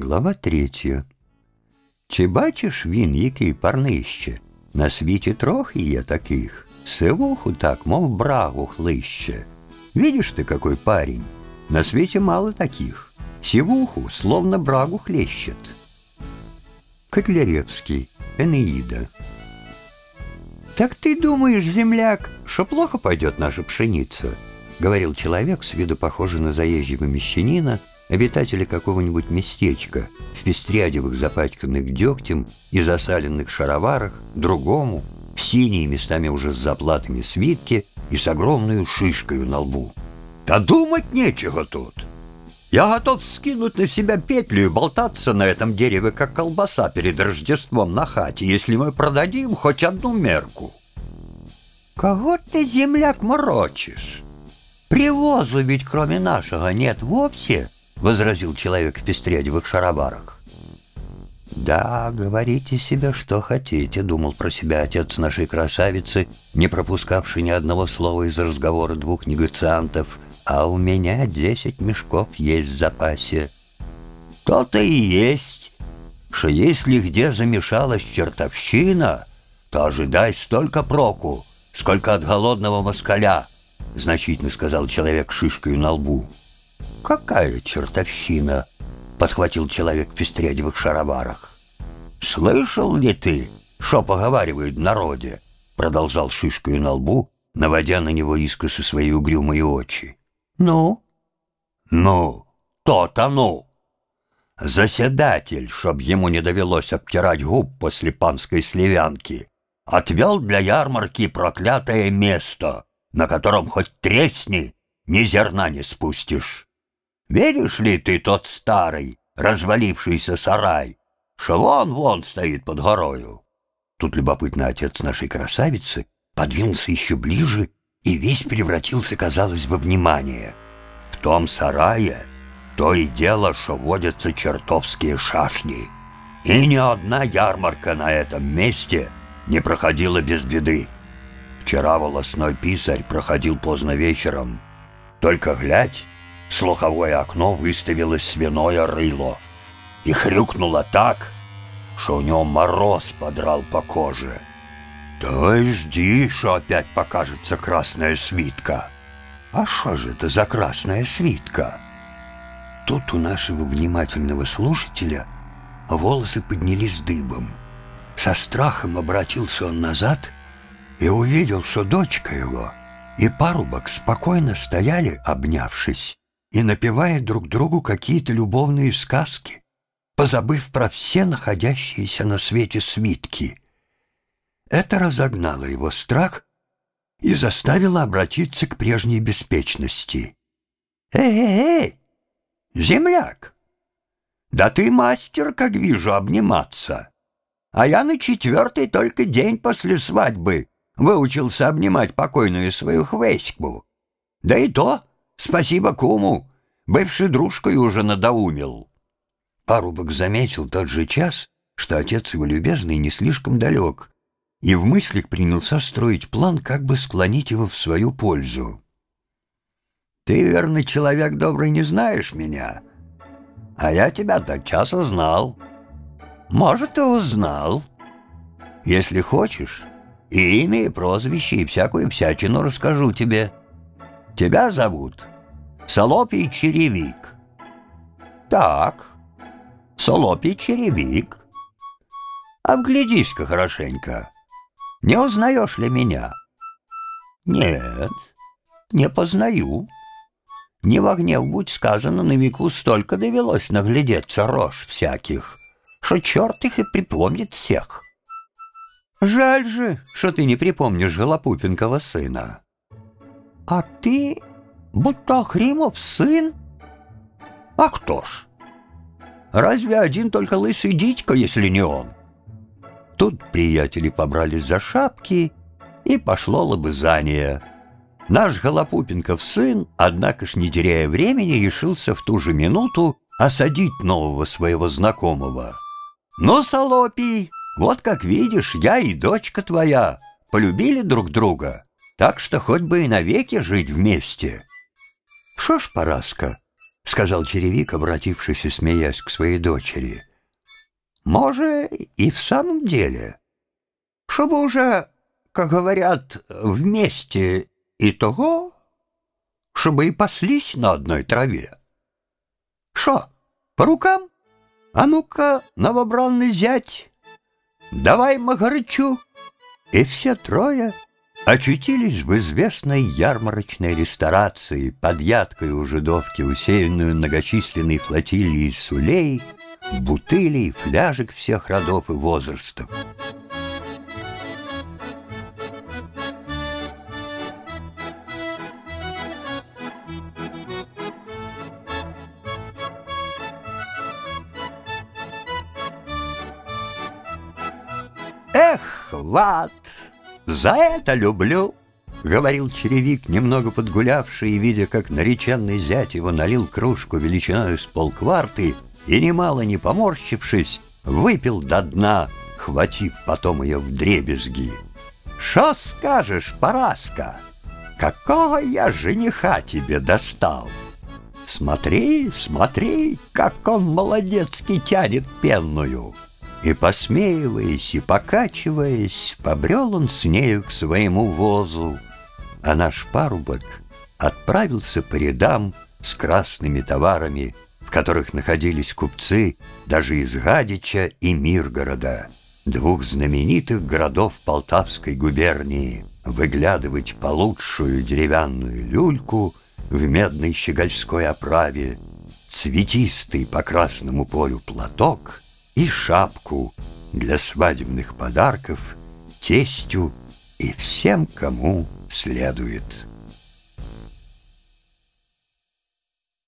Глава третя. Чи бачиш він, який парнище? На світі трохи є таких. Сивуху так, мов брагу хлище. Видишь ты, какой парень? На свете мало таких. Сивуху словно брагу хлещет. Котляревский. Энеида. «Так ты думаешь, земляк, что плохо пойдет наша пшеница?» — говорил человек, с виду похожий на заезжего мещанина, обитателя какого-нибудь местечка, в пестрядевых запачканных дегтем и засаленных шароварах, другому, в синие местами уже с заплатами свитки и с огромной шишкой на лбу. «Да думать нечего тут!» Я готов скинуть на себя петлю и болтаться на этом дереве, как колбаса перед Рождеством на хате, если мы продадим хоть одну мерку. Кого ты, земляк, морочишь? Привозу ведь кроме нашего нет вовсе, — возразил человек в пестрядевых шароварах. «Да, говорите себе, что хотите», — думал про себя отец нашей красавицы, не пропускавший ни одного слова из разговора двух негациантов — а у меня десять мешков есть в запасе. То-то и есть, что если где замешалась чертовщина, то ожидай столько проку, сколько от голодного москаля, значительно сказал человек шишкой на лбу. Какая чертовщина? подхватил человек в пестрядевых шароварах. Слышал ли ты, что поговаривают в народе? продолжал шишкой на лбу, наводя на него искосы свои угрюмые очи. Ну? Ну, то-то ну. Заседатель, чтоб ему не довелось обтирать губ после панской сливянки, отвел для ярмарки проклятое место, на котором хоть тресни, ни зерна не спустишь. Веришь ли ты тот старый, развалившийся сарай, что вон-вон стоит под горою? Тут любопытный отец нашей красавицы подвинулся еще ближе и весь превратился, казалось, во внимание. В том сарае то и дело, что водятся чертовские шашни. И ни одна ярмарка на этом месте не проходила без беды. Вчера волосной писарь проходил поздно вечером. Только глядь, слуховое окно выставилось свиное рыло и хрюкнуло так, что у него мороз подрал по коже. «Давай жди, что опять покажется красная свитка». «А что же это за красная свитка?» Тут у нашего внимательного слушателя волосы поднялись дыбом. Со страхом обратился он назад и увидел, что дочка его и парубок спокойно стояли, обнявшись, и напевая друг другу какие-то любовные сказки, позабыв про все находящиеся на свете свитки — это разогнало его страх и заставило обратиться к прежней беспечности. «Эй-эй-эй, земляк! Да ты мастер, как вижу, обниматься. А я на четвертый только день после свадьбы выучился обнимать покойную свою хвеську. Да и то, спасибо куму, бывший дружкой уже надоумил». Парубок заметил тот же час, что отец его любезный не слишком далек, и в мыслях принялся строить план, как бы склонить его в свою пользу. «Ты, верный человек добрый, не знаешь меня, а я тебя тотчас узнал. Может, и узнал. Если хочешь, и имя, и прозвище, и всякую всячину расскажу тебе. Тебя зовут Солопий Черевик». «Так, Солопий Черевик. Обглядись-ка хорошенько». Не узнаешь ли меня? Нет, не познаю. Не в гнев будь сказано, на веку столько довелось наглядеться рожь всяких, что черт их и припомнит всех. Жаль же, что ты не припомнишь Голопупенкова сына. А ты будто Хримов сын? А кто ж? Разве один только лысый дитька, если не он? Тут приятели побрались за шапки, и пошло лобызание. Наш Голопупенков сын, однако ж не теряя времени, решился в ту же минуту осадить нового своего знакомого. «Ну, Солопий, вот как видишь, я и дочка твоя полюбили друг друга, так что хоть бы и навеки жить вместе». «Шо ж, Параска, — сказал черевик, обратившись и смеясь к своей дочери. «Может, и в самом деле, чтобы уже, как говорят, вместе и того, чтобы и паслись на одной траве. Шо, по рукам? А ну-ка, новобранный зять, давай Магарычу!» И все трое очутились в известной ярмарочной ресторации под ядкой у жидовки, усеянную многочисленной флотилией сулей, бутылей, фляжек всех родов и возрастов. Эх, Ват, за это люблю, — говорил черевик, немного подгулявший, и видя, как нареченный зять его налил кружку величиной с полкварты и, немало не поморщившись, выпил до дна, хватив потом ее в дребезги. «Шо скажешь, Параска? Какого я жениха тебе достал? Смотри, смотри, как он молодецки тянет пенную!» И, посмеиваясь и покачиваясь, побрел он с нею к своему возу, а наш парубок отправился по рядам с красными товарами, в которых находились купцы даже из Гадича и Миргорода, двух знаменитых городов Полтавской губернии, выглядывать получшую деревянную люльку в медной щегольской оправе, цветистый по красному полю платок — и шапку для свадебных подарков тестю и всем, кому следует.